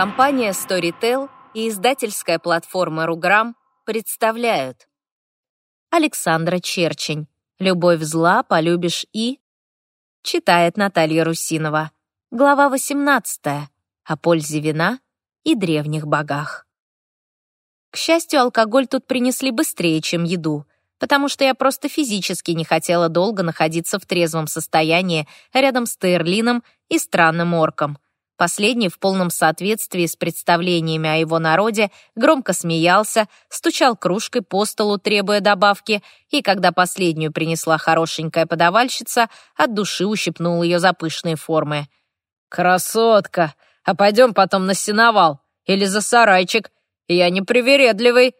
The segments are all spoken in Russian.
Компания Storytel и издательская платформа Руграм представляют Александра Черчень «Любовь зла полюбишь и...» Читает Наталья Русинова. Глава 18. О пользе вина и древних богах. К счастью, алкоголь тут принесли быстрее, чем еду, потому что я просто физически не хотела долго находиться в трезвом состоянии рядом с Тейрлином и странным орком — Последний в полном соответствии с представлениями о его народе громко смеялся, стучал кружкой по столу, требуя добавки, и когда последнюю принесла хорошенькая подавальщица, от души ущипнул ее за пышные формы. «Красотка! А пойдем потом на сеновал или за сарайчик. Я непривередливый!»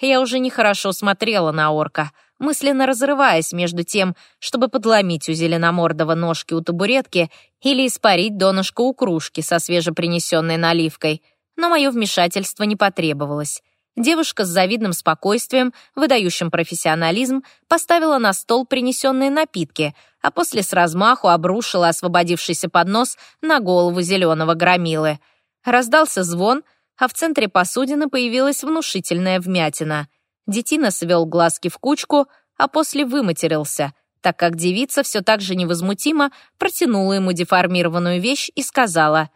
Я уже нехорошо смотрела на орка — мысленно разрываясь между тем, чтобы подломить у зеленомордого ножки у табуретки или испарить донышко у кружки со свежепринесенной наливкой. Но мое вмешательство не потребовалось. Девушка с завидным спокойствием, выдающим профессионализм, поставила на стол принесенные напитки, а после с размаху обрушила освободившийся поднос на голову зеленого громилы. Раздался звон, а в центре посудины появилась внушительная вмятина — Детина свел глазки в кучку, а после выматерился, так как девица все так же невозмутимо протянула ему деформированную вещь и сказала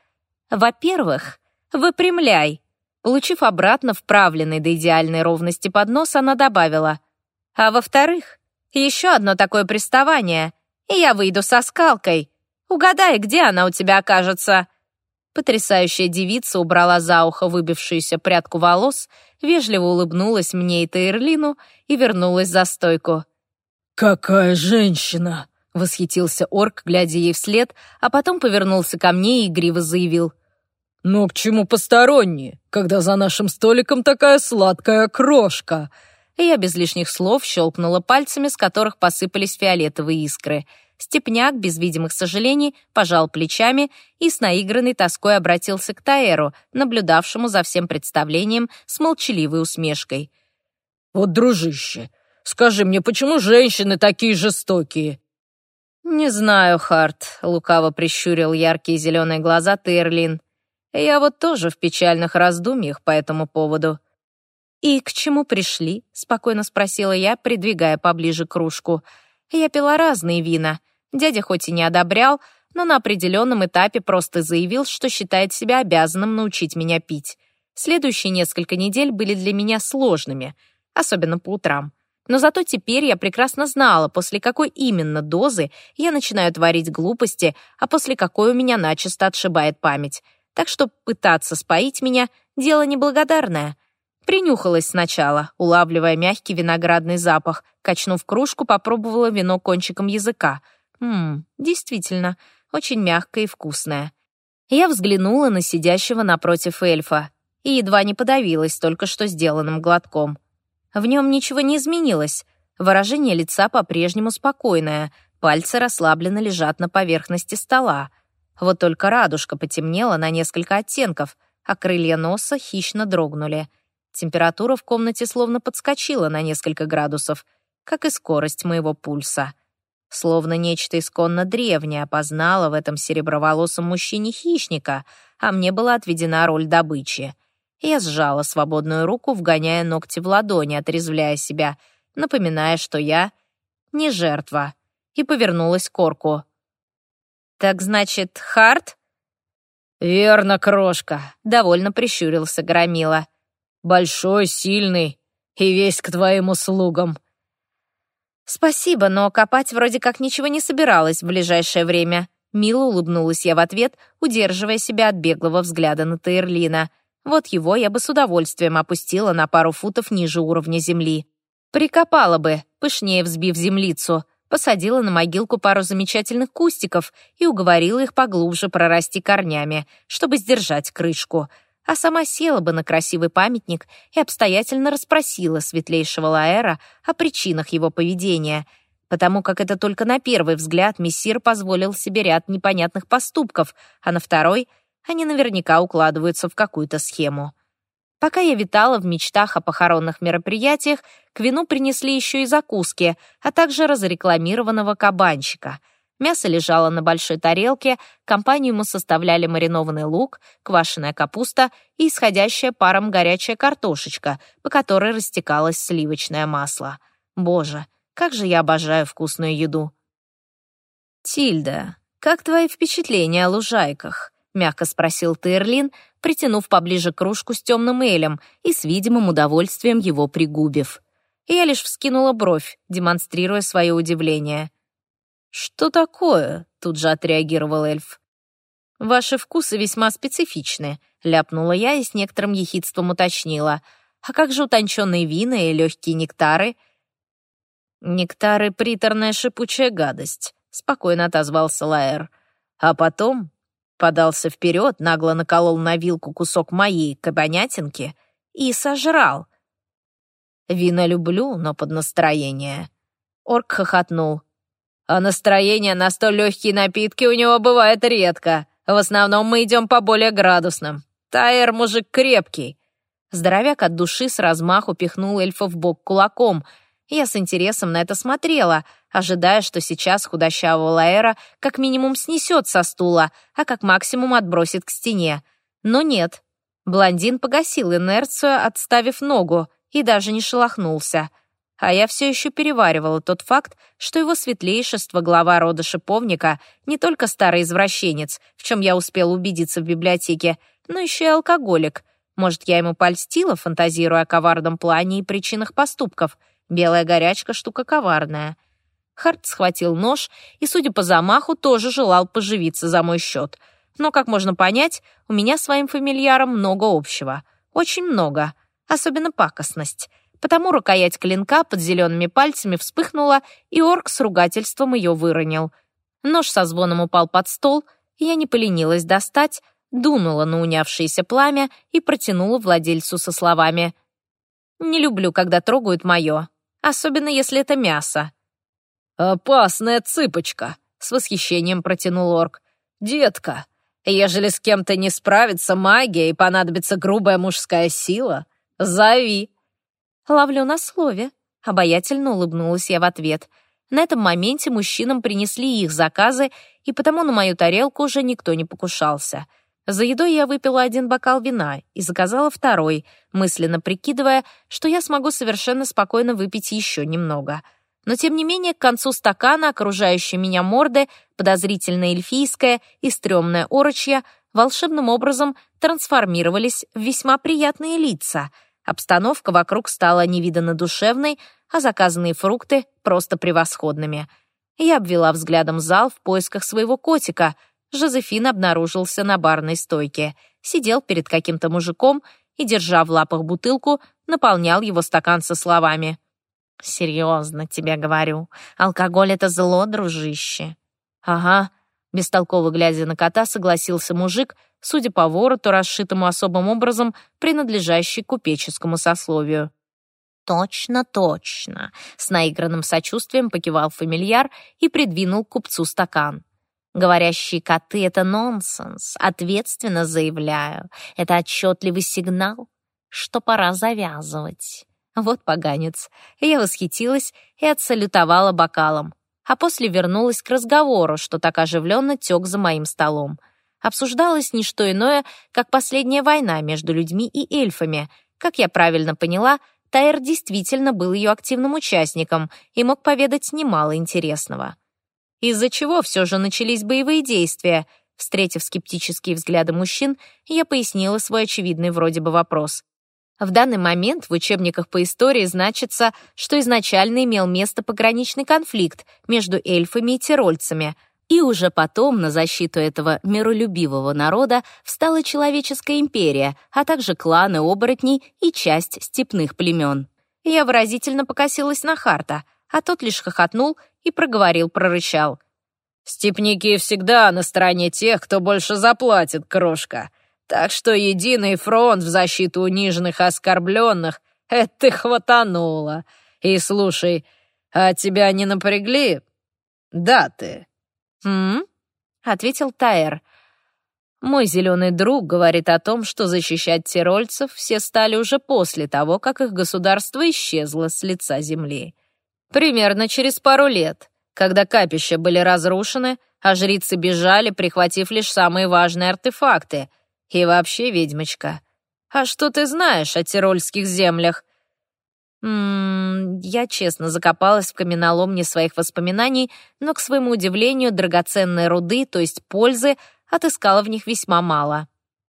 «Во-первых, выпрямляй». Получив обратно вправленный до идеальной ровности поднос, она добавила «А во-вторых, еще одно такое приставание, и я выйду со скалкой. Угадай, где она у тебя окажется». Потрясающая девица убрала за ухо выбившуюся прядку волос, вежливо улыбнулась мне и Тейрлину и вернулась за стойку. «Какая женщина!» — восхитился орк, глядя ей вслед, а потом повернулся ко мне и игриво заявил. «Ну, к чему посторонние, когда за нашим столиком такая сладкая крошка?» И я без лишних слов щелкнула пальцами, с которых посыпались фиолетовые искры — Степняк, без видимых сожалений, пожал плечами и с наигранной тоской обратился к Таэру, наблюдавшему за всем представлением с молчаливой усмешкой. «Вот, дружище, скажи мне, почему женщины такие жестокие?» «Не знаю, Харт», — лукаво прищурил яркие зеленые глаза Тейрлин. «Я вот тоже в печальных раздумьях по этому поводу». «И к чему пришли?» — спокойно спросила я, придвигая поближе кружку. Я пила разные вина. Дядя хоть и не одобрял, но на определенном этапе просто заявил, что считает себя обязанным научить меня пить. Следующие несколько недель были для меня сложными, особенно по утрам. Но зато теперь я прекрасно знала, после какой именно дозы я начинаю творить глупости, а после какой у меня начисто отшибает память. Так что пытаться споить меня — дело неблагодарное. Принюхалась сначала, улавливая мягкий виноградный запах. Качнув кружку, попробовала вино кончиком языка. Ммм, действительно, очень мягкое и вкусное. Я взглянула на сидящего напротив эльфа и едва не подавилась только что сделанным глотком. В нем ничего не изменилось. Выражение лица по-прежнему спокойное, пальцы расслабленно лежат на поверхности стола. Вот только радужка потемнела на несколько оттенков, а крылья носа хищно дрогнули — Температура в комнате словно подскочила на несколько градусов, как и скорость моего пульса. Словно нечто исконно древнее опознало в этом сереброволосом мужчине хищника, а мне была отведена роль добычи. Я сжала свободную руку, вгоняя ногти в ладони, отрезвляя себя, напоминая, что я не жертва, и повернулась к орку. «Так значит, Харт?» «Верно, крошка», — довольно прищурился Громила большой, сильный и весь к твоим услугам». «Спасибо, но копать вроде как ничего не собиралась в ближайшее время». Мило улыбнулась я в ответ, удерживая себя от беглого взгляда на Тейрлина. Вот его я бы с удовольствием опустила на пару футов ниже уровня земли. Прикопала бы, пышнее взбив землицу, посадила на могилку пару замечательных кустиков и уговорила их поглубже прорасти корнями, чтобы сдержать крышку — а сама села бы на красивый памятник и обстоятельно расспросила светлейшего Лаэра о причинах его поведения, потому как это только на первый взгляд мессир позволил себе ряд непонятных поступков, а на второй они наверняка укладываются в какую-то схему. Пока я витала в мечтах о похоронных мероприятиях, к вину принесли еще и закуски, а также разрекламированного кабанчика. Мясо лежало на большой тарелке, компанию ему составляли маринованный лук, квашеная капуста и исходящая паром горячая картошечка, по которой растекалось сливочное масло. Боже, как же я обожаю вкусную еду. «Тильда, как твои впечатления о лужайках?» — мягко спросил Терлин, притянув поближе кружку с темным элем и с видимым удовольствием его пригубив. И я лишь вскинула бровь, демонстрируя свое удивление. «Что такое?» — тут же отреагировал эльф. «Ваши вкусы весьма специфичны», — ляпнула я и с некоторым ехидством уточнила. «А как же утонченные вина и легкие нектары?» «Нектары — приторная шипучая гадость», — спокойно отозвался Лаэр. А потом подался вперед, нагло наколол на вилку кусок моей кабанятинки и сожрал. «Вина люблю, но под настроение». Орк хохотнул. А настроение на столь легкие напитки у него бывает редко. В основном мы идем по более градусным. Тайер мужик крепкий. Здоровяк от души с размаху пихнул эльфа в бок кулаком. Я с интересом на это смотрела, ожидая, что сейчас худощавого Лаэра как минимум снесет со стула, а как максимум отбросит к стене. Но нет. Блондин погасил инерцию, отставив ногу, и даже не шелохнулся — а я все еще переваривала тот факт, что его светлейшество, глава рода шиповника, не только старый извращенец, в чем я успела убедиться в библиотеке, но еще и алкоголик. Может, я ему польстила, фантазируя о коварном плане и причинах поступков. Белая горячка — штука коварная. Харт схватил нож и, судя по замаху, тоже желал поживиться за мой счет. Но, как можно понять, у меня с своим фамильяром много общего. Очень много. Особенно пакостность — потому рукоять клинка под зелеными пальцами вспыхнула, и орк с ругательством ее выронил. Нож со звоном упал под стол, я не поленилась достать, дунула на унявшееся пламя и протянула владельцу со словами «Не люблю, когда трогают мое, особенно если это мясо». «Опасная цыпочка», — с восхищением протянул орк. «Детка, ежели с кем-то не справится магия и понадобится грубая мужская сила, зови, «Ловлю на слове», — обаятельно улыбнулась я в ответ. На этом моменте мужчинам принесли их заказы, и потому на мою тарелку уже никто не покушался. За едой я выпила один бокал вина и заказала второй, мысленно прикидывая, что я смогу совершенно спокойно выпить еще немного. Но тем не менее к концу стакана окружающие меня морды, подозрительно эльфийская и стрёмная орочья, волшебным образом трансформировались в весьма приятные лица — Обстановка вокруг стала невиданно душевной, а заказанные фрукты — просто превосходными. Я обвела взглядом зал в поисках своего котика. Жозефин обнаружился на барной стойке. Сидел перед каким-то мужиком и, держа в лапах бутылку, наполнял его стакан со словами. «Серьезно тебе говорю, алкоголь — это зло, дружище». «Ага», — бестолково глядя на кота, согласился мужик — судя по вороту, расшитому особым образом, принадлежащий купеческому сословию. «Точно, точно!» — с наигранным сочувствием покивал фамильяр и придвинул купцу стакан. «Говорящие коты — это нонсенс, ответственно заявляю. Это отчетливый сигнал, что пора завязывать». Вот поганец. Я восхитилась и отсалютовала бокалом, а после вернулась к разговору, что так оживленно тек за моим столом — обсуждалось не что иное, как последняя война между людьми и эльфами. Как я правильно поняла, Тайр действительно был ее активным участником и мог поведать немало интересного. Из-за чего все же начались боевые действия? Встретив скептические взгляды мужчин, я пояснила свой очевидный вроде бы вопрос. В данный момент в учебниках по истории значится, что изначально имел место пограничный конфликт между эльфами и тирольцами — и уже потом на защиту этого миролюбивого народа встала человеческая империя, а также кланы оборотней и часть степных племен. Я выразительно покосилась на Харта, а тот лишь хохотнул и проговорил, прорычал. «Степники всегда на стороне тех, кто больше заплатит, крошка. Так что единый фронт в защиту униженных и оскорбленных — это ты хватануло. И слушай, а тебя не напрягли? Да «М?», ответил Тайер. «Мой зеленый друг говорит о том, что защищать тирольцев все стали уже после того, как их государство исчезло с лица земли. Примерно через пару лет. когда капища были разрушены, а жрицы бежали, прихватив лишь самые важные артефакты. И вообще, ведьмочка, а что ты знаешь о тирольских землях? М я честно закопалась в каменоломне своих воспоминаний, но, к своему удивлению, драгоценные руды, то есть пользы, отыскала в них весьма мало.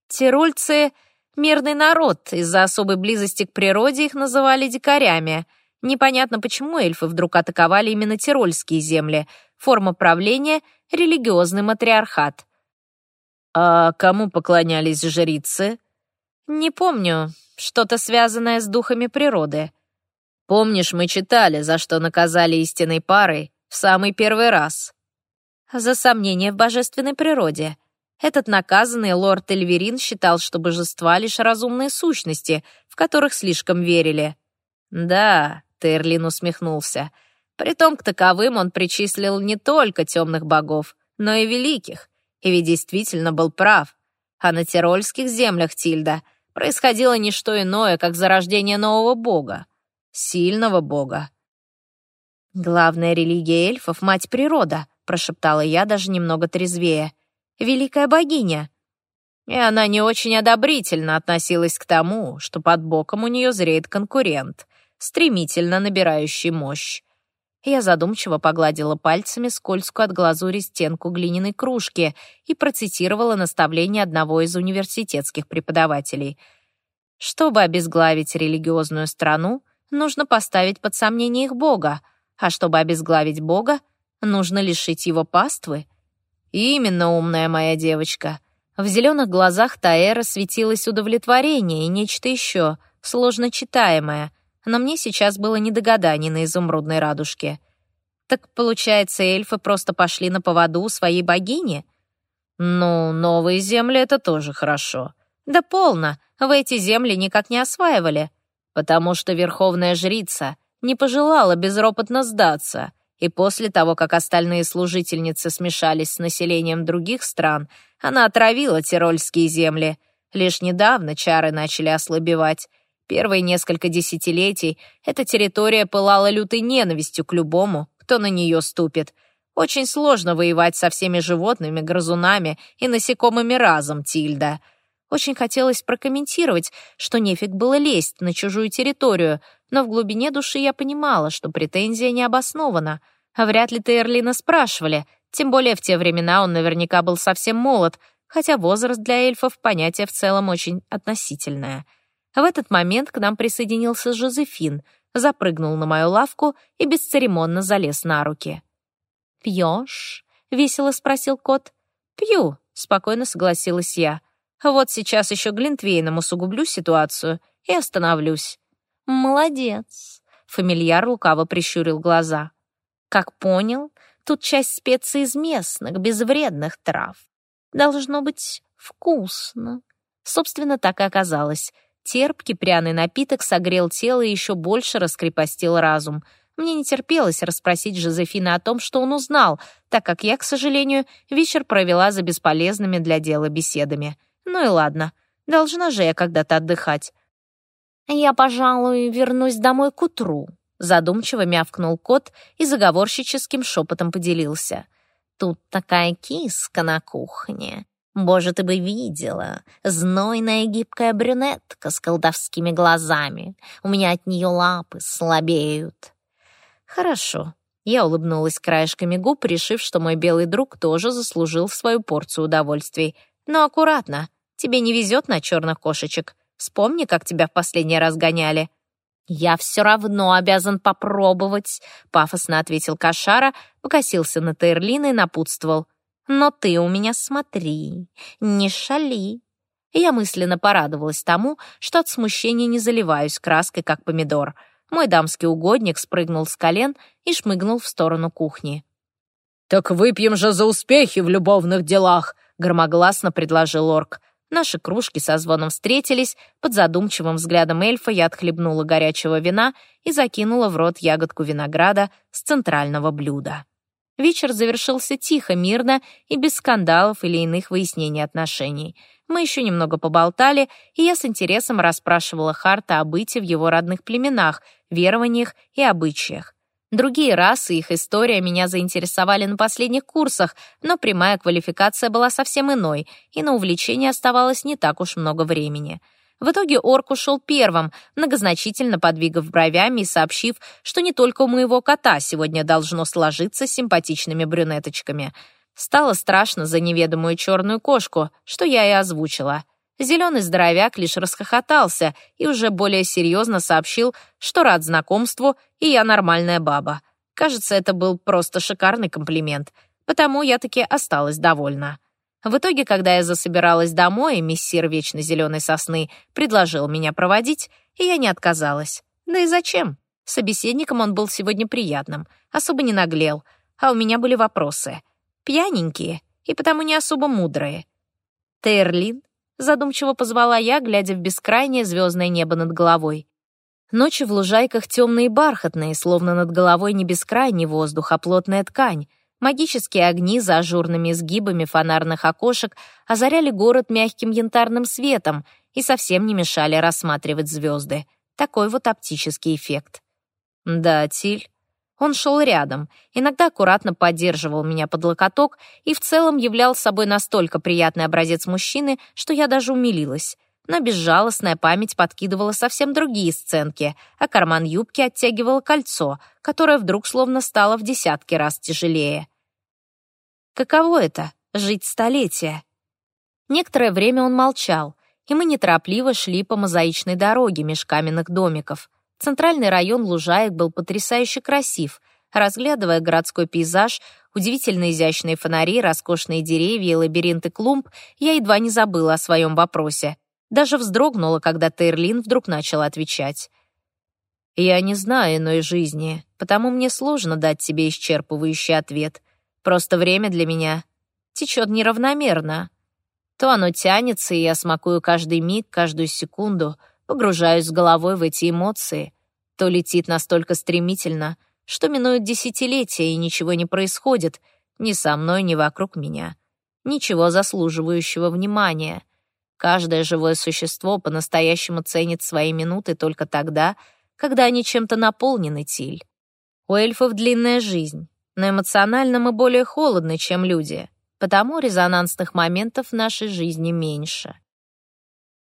Тирольцы — мирный народ, из-за особой близости к природе их называли дикарями. Непонятно, почему эльфы вдруг атаковали именно тирольские земли. Форма правления — религиозный матриархат. «А кому поклонялись жрицы?» «Не помню. Что-то связанное с духами природы». Помнишь, мы читали, за что наказали истинной парой в самый первый раз? За сомнение в божественной природе. Этот наказанный лорд Эльверин считал, что божества — лишь разумные сущности, в которых слишком верили. «Да», — Терлин усмехнулся, — «притом к таковым он причислил не только темных богов, но и великих, и ведь действительно был прав. А на тирольских землях Тильда происходило не что иное, как зарождение нового бога сильного бога. «Главная религия эльфов — мать природа», — прошептала я даже немного трезвее. «Великая богиня». И она не очень одобрительно относилась к тому, что под боком у нее зреет конкурент, стремительно набирающий мощь. Я задумчиво погладила пальцами скользкую от глазури стенку глиняной кружки и процитировала наставление одного из университетских преподавателей. Чтобы обезглавить религиозную страну, нужно поставить под сомнение их бога, а чтобы обезглавить бога, нужно лишить его паствы. Именно, умная моя девочка. В зеленых глазах Таэра светилось удовлетворение и нечто еще, сложно читаемое, но мне сейчас было не до на изумрудной радужке. Так, получается, эльфы просто пошли на поводу у своей богини? Ну, новые земли — это тоже хорошо. Да полно, в эти земли никак не осваивали потому что верховная жрица не пожелала безропотно сдаться, и после того, как остальные служительницы смешались с населением других стран, она отравила тирольские земли. Лишь недавно чары начали ослабевать. Первые несколько десятилетий эта территория пылала лютой ненавистью к любому, кто на нее ступит. Очень сложно воевать со всеми животными, грызунами и насекомыми разом, Тильда — очень хотелось прокомментировать, что нефиг было лезть на чужую территорию, но в глубине души я понимала, что претензия не обоснована. А вряд ли Тейрлина спрашивали, тем более в те времена он наверняка был совсем молод, хотя возраст для эльфов — понятие в целом очень относительное. В этот момент к нам присоединился Жозефин, запрыгнул на мою лавку и бесцеремонно залез на руки. «Пьешь?» — весело спросил кот. «Пью», — спокойно согласилась я. Вот сейчас еще Глинтвейном усугублю ситуацию и остановлюсь. «Молодец», — фамильяр лукаво прищурил глаза. «Как понял, тут часть специй из местных, безвредных трав. Должно быть вкусно». Собственно, так и оказалось. Терпкий пряный напиток согрел тело и еще больше раскрепостил разум. Мне не терпелось расспросить Жозефина о том, что он узнал, так как я, к сожалению, вечер провела за бесполезными для дела беседами. Ну и ладно, должна же я когда-то отдыхать. «Я, пожалуй, вернусь домой к утру», — задумчиво мявкнул кот и заговорщическим шепотом поделился. «Тут такая киска на кухне. Боже, ты бы видела. Знойная гибкая брюнетка с колдовскими глазами. У меня от нее лапы слабеют». «Хорошо», я улыбнулась краешками губ, решив, что мой белый друг тоже заслужил свою порцию удовольствий. Но аккуратно, Тебе не везет на черных кошечек. Вспомни, как тебя в последний раз гоняли». «Я все равно обязан попробовать», — пафосно ответил Кошара, покосился на Тейрлина и напутствовал. «Но ты у меня смотри, не шали». Я мысленно порадовалась тому, что от смущения не заливаюсь краской, как помидор. Мой дамский угодник спрыгнул с колен и шмыгнул в сторону кухни. «Так выпьем же за успехи в любовных делах», — громогласно предложил орк. Наши кружки со звоном встретились, под задумчивым взглядом эльфа я отхлебнула горячего вина и закинула в рот ягодку винограда с центрального блюда. Вечер завершился тихо, мирно и без скандалов или иных выяснений отношений. Мы еще немного поболтали, и я с интересом расспрашивала Харта о быте в его родных племенах, верованиях и обычаях. Другие расы их история меня заинтересовали на последних курсах, но прямая квалификация была совсем иной, и на увлечение оставалось не так уж много времени. В итоге орк ушел первым, многозначительно подвигав бровями и сообщив, что не только у моего кота сегодня должно сложиться с симпатичными брюнеточками. Стало страшно за неведомую черную кошку, что я и озвучила — Зеленый здоровяк лишь расхохотался и уже более серьезно сообщил, что рад знакомству, и я нормальная баба. Кажется, это был просто шикарный комплимент, потому я таки осталась довольна. В итоге, когда я засобиралась домой, мессир Вечно Зеленой Сосны предложил меня проводить, и я не отказалась. Да и зачем? Собеседником он был сегодня приятным, особо не наглел, а у меня были вопросы. Пьяненькие и потому не особо мудрые. Тейрлин задумчиво позвала я, глядя в бескрайнее звездное небо над головой. Ночи в лужайках темные и бархатные, словно над головой не бескрайний воздух, а плотная ткань. Магические огни за ажурными изгибами фонарных окошек озаряли город мягким янтарным светом и совсем не мешали рассматривать звезды. Такой вот оптический эффект. Да, Тиль, он шел рядом, иногда аккуратно поддерживал меня под локоток и в целом являл собой настолько приятный образец мужчины, что я даже умилилась. Но безжалостная память подкидывала совсем другие сценки, а карман юбки оттягивало кольцо, которое вдруг словно стало в десятки раз тяжелее. Каково это — жить столетия? Некоторое время он молчал, и мы неторопливо шли по мозаичной дороге меж каменных домиков — Центральный район Лужаек был потрясающе красив. Разглядывая городской пейзаж, удивительно изящные фонари, роскошные деревья и лабиринты клумб, я едва не забыла о своем вопросе. Даже вздрогнула, когда Тейрлин вдруг начал отвечать. «Я не знаю иной жизни, потому мне сложно дать тебе исчерпывающий ответ. Просто время для меня течет неравномерно. То оно тянется, и я смакую каждый миг, каждую секунду — погружаюсь с головой в эти эмоции, то летит настолько стремительно, что минуют десятилетия и ничего не происходит ни со мной, ни вокруг меня. Ничего заслуживающего внимания. Каждое живое существо по-настоящему ценит свои минуты только тогда, когда они чем-то наполнены, Тиль. У эльфов длинная жизнь, но эмоционально мы более холодны, чем люди, потому резонансных моментов в нашей жизни меньше.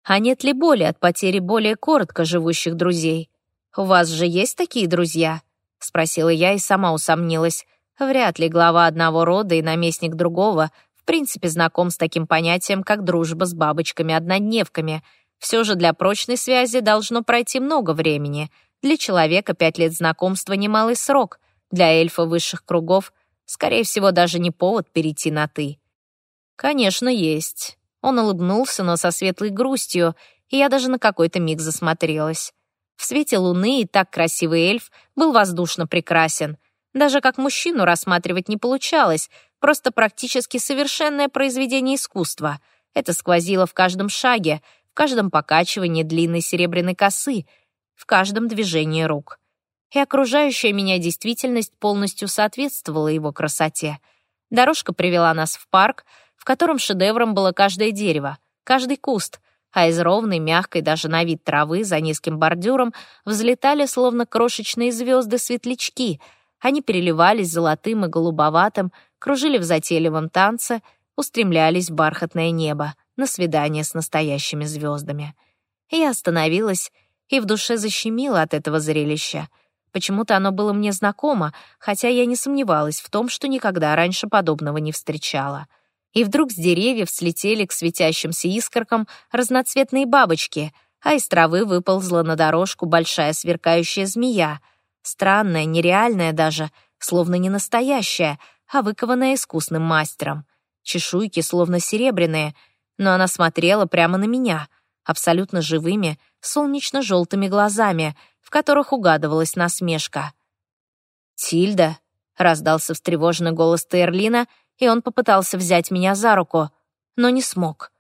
А нет ли боли от потери более коротко живущих друзей? У вас же есть такие друзья? Спросила я и сама усомнилась. Вряд ли глава одного рода и наместник другого в принципе знаком с таким понятием, как дружба с бабочками-однодневками. Все же для прочной связи должно пройти много времени. Для человека пять лет знакомства — немалый срок. Для эльфа высших кругов, скорее всего, даже не повод перейти на «ты». «Конечно, есть. Он улыбнулся, но со светлой грустью, и я даже на какой-то миг засмотрелась. В свете луны и так красивый эльф был воздушно прекрасен. Даже как мужчину рассматривать не получалось, просто практически совершенное произведение искусства. Это сквозило в каждом шаге, в каждом покачивании длинной серебряной косы, в каждом движении рук. И окружающая меня действительность полностью соответствовала его красоте. Дорожка привела нас в парк, в котором шедевром было каждое дерево, каждый куст, а из ровной, мягкой даже на вид травы за низким бордюром взлетали словно крошечные звезды-светлячки. Они переливались золотым и голубоватым, кружили в затейливом танце, устремлялись в бархатное небо на свидание с настоящими звездами. Я остановилась и в душе защемила от этого зрелища. Почему-то оно было мне знакомо, хотя я не сомневалась в том, что никогда раньше подобного не встречала — и вдруг с деревьев слетели к светящимся искоркам разноцветные бабочки, а из травы выползла на дорожку большая сверкающая змея, странная, нереальная даже, словно не настоящая, а выкованная искусным мастером. Чешуйки словно серебряные, но она смотрела прямо на меня, абсолютно живыми, солнечно-желтыми глазами, в которых угадывалась насмешка. «Тильда», — раздался встревоженный голос Терлина — и он попытался взять меня за руку, но не смог.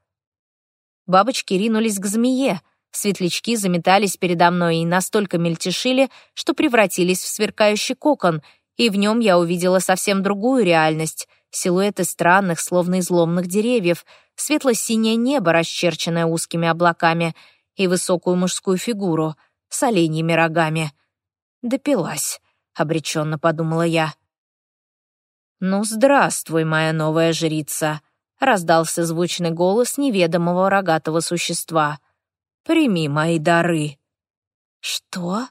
Бабочки ринулись к змее, светлячки заметались передо мной и настолько мельтешили, что превратились в сверкающий кокон, и в нем я увидела совсем другую реальность — силуэты странных, словно изломных деревьев, светло-синее небо, расчерченное узкими облаками, и высокую мужскую фигуру с оленьими рогами. Допилась. обреченно подумала я. «Ну, здравствуй, моя новая жрица», — раздался звучный голос неведомого рогатого существа. «Прими мои дары». «Что?»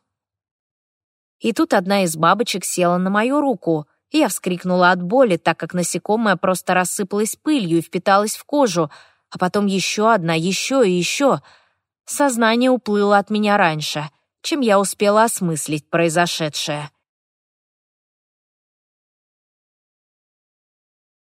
И тут одна из бабочек села на мою руку, я вскрикнула от боли, так как насекомое просто рассыпалось пылью и впиталось в кожу, а потом еще одна, еще и еще. Сознание уплыло от меня раньше, чем я успела осмыслить произошедшее.